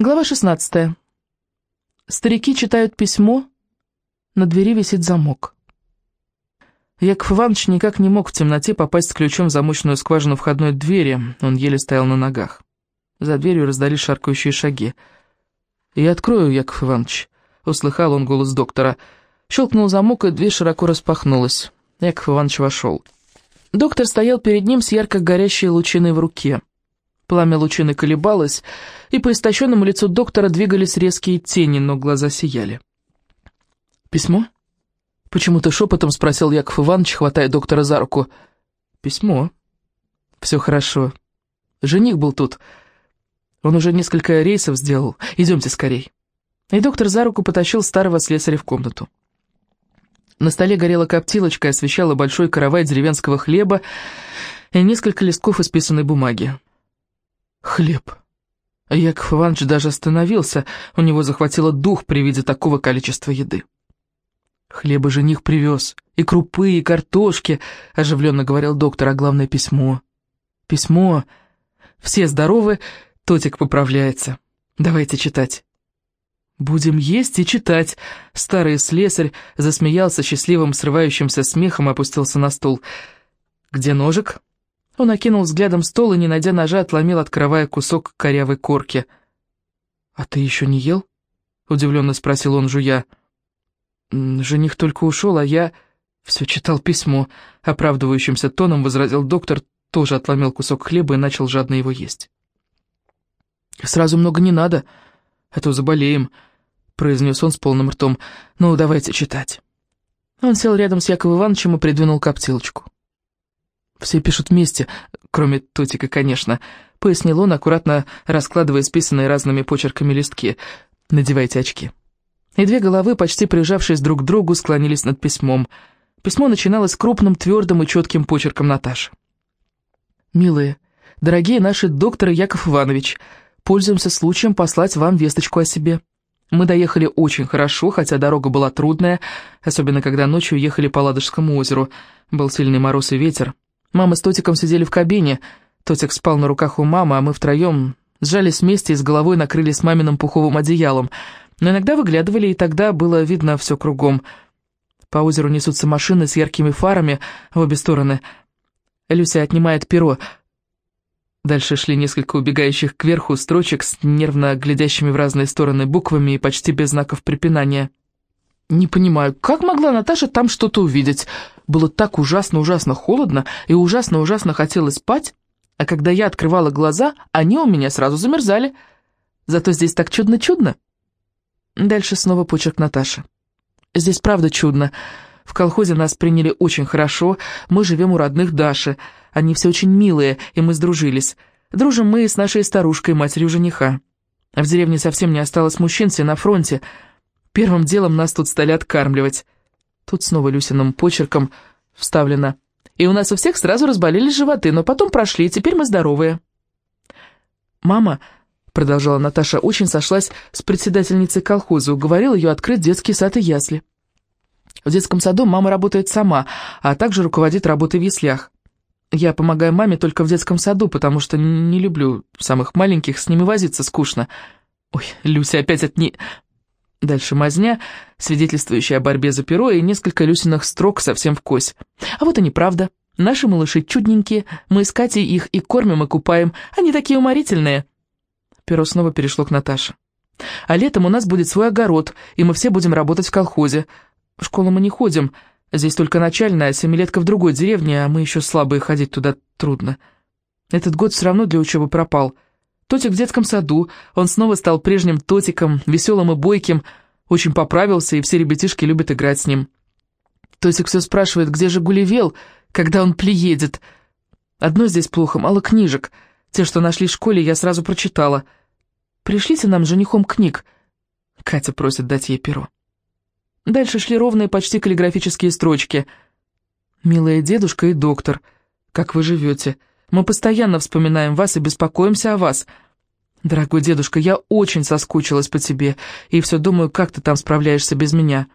Глава 16. Старики читают письмо, на двери висит замок. Яков Иванович никак не мог в темноте попасть с ключом в замочную скважину входной двери, он еле стоял на ногах. За дверью раздались шаркающие шаги. «Я открою, Яков Иванович», — услыхал он голос доктора. Щелкнул замок, и дверь широко распахнулась. Яков Иванович вошел. Доктор стоял перед ним с ярко горящей лучиной в руке. Пламя лучины колебалось, и по истощенному лицу доктора двигались резкие тени, но глаза сияли. «Письмо?» Почему-то шепотом спросил Яков Иванович, хватая доктора за руку. «Письмо?» «Все хорошо. Жених был тут. Он уже несколько рейсов сделал. Идемте скорей». И доктор за руку потащил старого слесаря в комнату. На столе горела коптилочка и освещала большой каравай деревенского хлеба и несколько листков исписанной бумаги. Хлеб. Яков Иванович даже остановился, у него захватило дух при виде такого количества еды. «Хлеба жених привез, и крупы, и картошки», — оживленно говорил доктор, а главное — письмо. «Письмо. Все здоровы, Тотик поправляется. Давайте читать». «Будем есть и читать», — старый слесарь засмеялся счастливым срывающимся смехом и опустился на стул. «Где ножик?» Он окинул взглядом стол и, не найдя ножа, отломил от кровая кусок корявой корки. «А ты еще не ел?» — удивленно спросил он, жуя. «Жених только ушел, а я...» «Все читал письмо», — оправдывающимся тоном возразил доктор, тоже отломил кусок хлеба и начал жадно его есть. «Сразу много не надо, а то заболеем», — произнес он с полным ртом. «Ну, давайте читать». Он сел рядом с Яковом Ивановичем и придвинул коптилочку. «Все пишут вместе, кроме Тотика, конечно», — пояснил он, аккуратно раскладывая списанные разными почерками листки. «Надевайте очки». И две головы, почти прижавшись друг к другу, склонились над письмом. Письмо начиналось крупным, твердым и четким почерком Наташи. «Милые, дорогие наши докторы Яков Иванович, пользуемся случаем послать вам весточку о себе». Мы доехали очень хорошо, хотя дорога была трудная, особенно когда ночью ехали по Ладожскому озеру. Был сильный мороз и ветер. Мама с Тотиком сидели в кабине. Тотик спал на руках у мамы, а мы втроем сжались вместе и с головой накрылись маминым пуховым одеялом. Но иногда выглядывали, и тогда было видно все кругом. По озеру несутся машины с яркими фарами в обе стороны. Люся отнимает перо. Дальше шли несколько убегающих кверху строчек с нервно глядящими в разные стороны буквами и почти без знаков препинания. «Не понимаю, как могла Наташа там что-то увидеть?» Было так ужасно-ужасно холодно и ужасно-ужасно хотелось спать, а когда я открывала глаза, они у меня сразу замерзали. Зато здесь так чудно-чудно. Дальше снова почерк Наташи. Здесь правда чудно. В колхозе нас приняли очень хорошо, мы живем у родных Даши. Они все очень милые, и мы сдружились. Дружим мы с нашей старушкой, матерью жениха. В деревне совсем не осталось мужчин, все на фронте. Первым делом нас тут стали откармливать. Тут снова Люсиным почерком вставлено. И у нас у всех сразу разболелись животы, но потом прошли, и теперь мы здоровые. «Мама», — продолжала Наташа, — очень сошлась с председательницей колхоза, уговорила ее открыть детский сад и ясли. В детском саду мама работает сама, а также руководит работой в яслях. Я помогаю маме только в детском саду, потому что не люблю самых маленьких, с ними возиться скучно. Ой, Люся опять от не... Дальше мазня, свидетельствующая о борьбе за перо, и несколько Люсиных строк совсем в кось. А вот и неправда. Наши малыши чудненькие, мы с Катей их и кормим, и купаем. Они такие уморительные. Перо снова перешло к Наташе. А летом у нас будет свой огород, и мы все будем работать в колхозе. В школу мы не ходим, здесь только начальная, семилетка в другой деревне, а мы еще слабые, ходить туда трудно. Этот год все равно для учебы пропал. Тотик в детском саду, он снова стал прежним Тотиком, веселым и бойким, очень поправился, и все ребятишки любят играть с ним. Тотик все спрашивает, где же Гулливел, когда он приедет. Одно здесь плохо, мало книжек. Те, что нашли в школе, я сразу прочитала. Пришлите нам женихом книг. Катя просит дать ей перо. Дальше шли ровные, почти каллиграфические строчки. «Милая дедушка и доктор, как вы живете?» Мы постоянно вспоминаем вас и беспокоимся о вас. Дорогой дедушка, я очень соскучилась по тебе, и все думаю, как ты там справляешься без меня.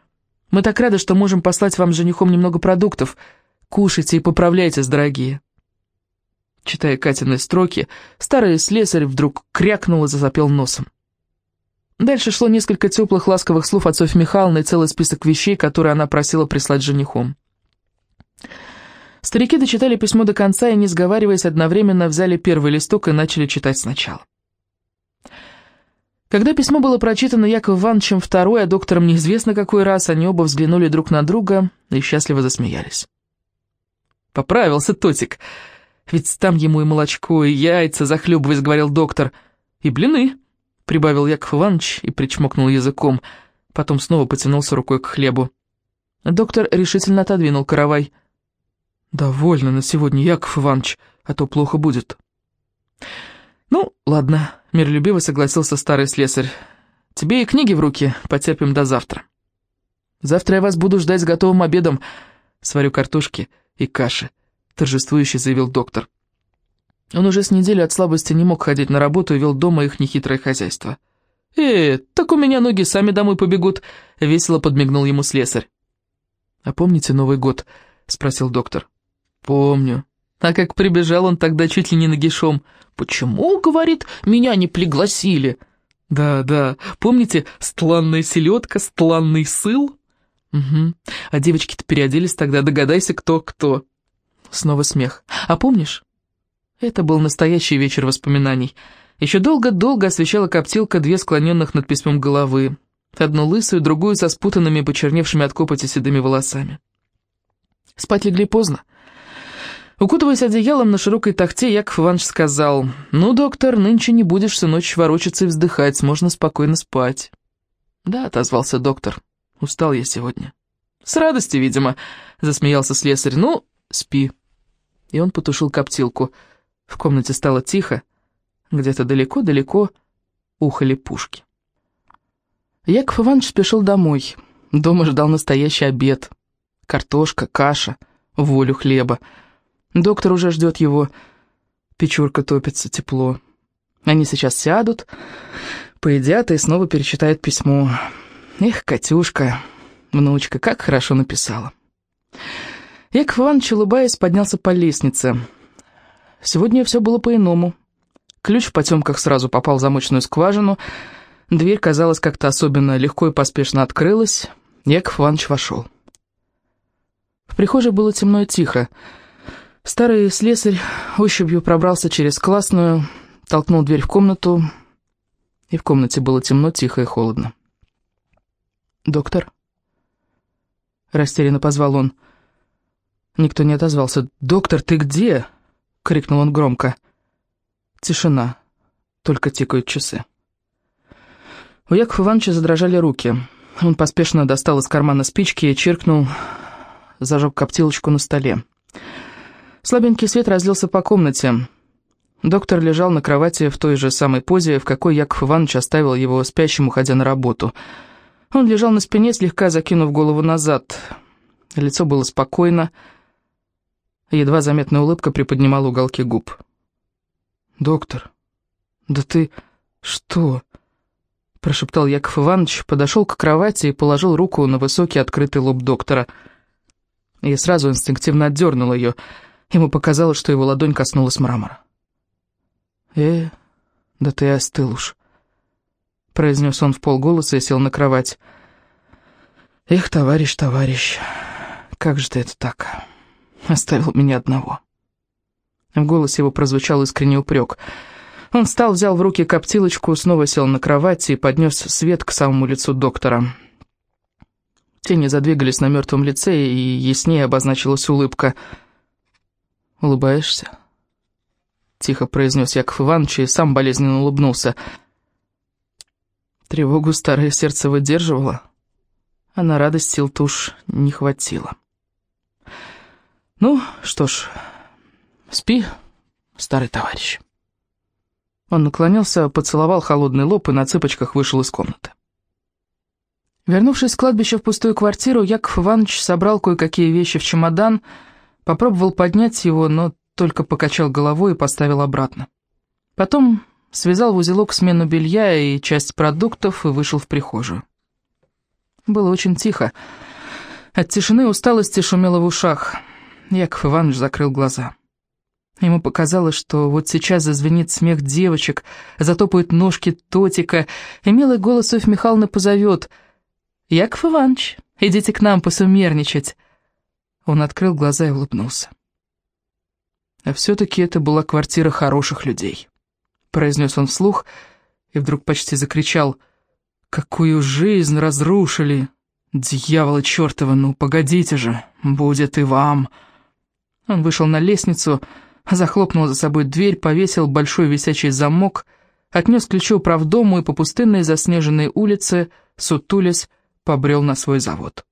Мы так рады, что можем послать вам женихом немного продуктов. Кушайте и поправляйтесь, дорогие». Читая Катины строки, старый слесарь вдруг крякнул и зазапел носом. Дальше шло несколько теплых ласковых слов от Софьи Михайловны и целый список вещей, которые она просила прислать женихом. Старики дочитали письмо до конца и, не сговариваясь, одновременно взяли первый листок и начали читать сначала. Когда письмо было прочитано Яковом Ивановичем второй, а доктором неизвестно какой раз, они оба взглянули друг на друга и счастливо засмеялись. «Поправился Тотик, ведь там ему и молочко, и яйца, захлебываясь, говорил доктор, и блины», — прибавил Яков Иванович и причмокнул языком, потом снова потянулся рукой к хлебу. Доктор решительно отодвинул каравай. «Довольно на сегодня, Яков Иванович, а то плохо будет». «Ну, ладно», — миролюбиво согласился старый слесарь. «Тебе и книги в руки, потерпим до завтра». «Завтра я вас буду ждать с готовым обедом. Сварю картошки и каши», — торжествующе заявил доктор. Он уже с недели от слабости не мог ходить на работу и вел дома их нехитрое хозяйство. «Э, так у меня ноги сами домой побегут», — весело подмигнул ему слесарь. «А помните Новый год?» — спросил доктор. «Помню. А как прибежал он тогда чуть ли не нагишом. «Почему, — говорит, — меня не пригласили?» «Да, да, помните, стланная селедка, стланный сыл?» «Угу. А девочки-то переоделись тогда, догадайся, кто-кто». Снова смех. «А помнишь?» Это был настоящий вечер воспоминаний. Еще долго-долго освещала коптилка две склоненных над письмом головы. Одну лысую, другую со спутанными, почерневшими от копоти седыми волосами. Спать легли поздно. Укутываясь одеялом на широкой тахте, Яков Иванович сказал, «Ну, доктор, нынче не будешь всю ночь ворочаться и вздыхать, можно спокойно спать». «Да», — отозвался доктор, — «устал я сегодня». «С радости, видимо», — засмеялся слесарь, «ну, спи». И он потушил коптилку. В комнате стало тихо, где-то далеко-далеко ухали пушки. Яков Иванович спешил домой. Дома ждал настоящий обед. Картошка, каша, волю хлеба. Доктор уже ждет его. Печурка топится, тепло. Они сейчас сядут, поедят и снова перечитают письмо. Эх, Катюшка, внучка, как хорошо написала. Яков Иванович, улыбаясь, поднялся по лестнице. Сегодня все было по-иному. Ключ в потемках сразу попал в замочную скважину. Дверь, казалось, как-то особенно легко и поспешно открылась. Яков Иванович вошел. В прихожей было темно и тихо. Старый слесарь ощупью пробрался через классную, толкнул дверь в комнату, и в комнате было темно, тихо и холодно. «Доктор?» Растерянно позвал он. Никто не отозвался. «Доктор, ты где?» — крикнул он громко. Тишина. Только тикают часы. У Якова Ивановича задрожали руки. Он поспешно достал из кармана спички и чиркнул, зажег коптилочку на столе. Слабенький свет разлился по комнате. Доктор лежал на кровати в той же самой позе, в какой Яков Иванович оставил его спящим, уходя на работу. Он лежал на спине, слегка закинув голову назад. Лицо было спокойно. Едва заметная улыбка приподнимала уголки губ. «Доктор, да ты что?» Прошептал Яков Иванович, подошел к кровати и положил руку на высокий открытый лоб доктора. Я сразу инстинктивно отдернул ее — Ему показалось, что его ладонь коснулась мрамора. «Э, да ты остыл уж», — произнес он в полголоса и сел на кровать. «Эх, товарищ, товарищ, как же ты это так? Оставил меня одного». В голосе его прозвучал искренний упрек. Он встал, взял в руки коптилочку, снова сел на кровати и поднес свет к самому лицу доктора. Тени задвигались на мертвом лице, и яснее обозначилась улыбка — «Улыбаешься?» Тихо произнес Яков Иванович и сам болезненно улыбнулся. Тревогу старое сердце выдерживало, а на радость сил-то уж не хватило. «Ну, что ж, спи, старый товарищ». Он наклонился, поцеловал холодный лоб и на цыпочках вышел из комнаты. Вернувшись с кладбища в пустую квартиру, Яков Иванович собрал кое-какие вещи в чемодан — Попробовал поднять его, но только покачал головой и поставил обратно. Потом связал в узелок смену белья и часть продуктов и вышел в прихожую. Было очень тихо. От тишины и усталости шумело в ушах. Яков Иванович закрыл глаза. Ему показалось, что вот сейчас зазвенит смех девочек, затопают ножки Тотика, и милый голос Софьи Михайловны позовет «Яков Иванович, идите к нам посумерничать». Он открыл глаза и улыбнулся. А все-таки это была квартира хороших людей, произнес он вслух и вдруг почти закричал «Какую жизнь разрушили! Дьявола чертова, ну погодите же, будет и вам!» Он вышел на лестницу, захлопнул за собой дверь, повесил большой висячий замок, отнес ключи управдому и по пустынной заснеженной улице, сутулясь, побрел на свой завод.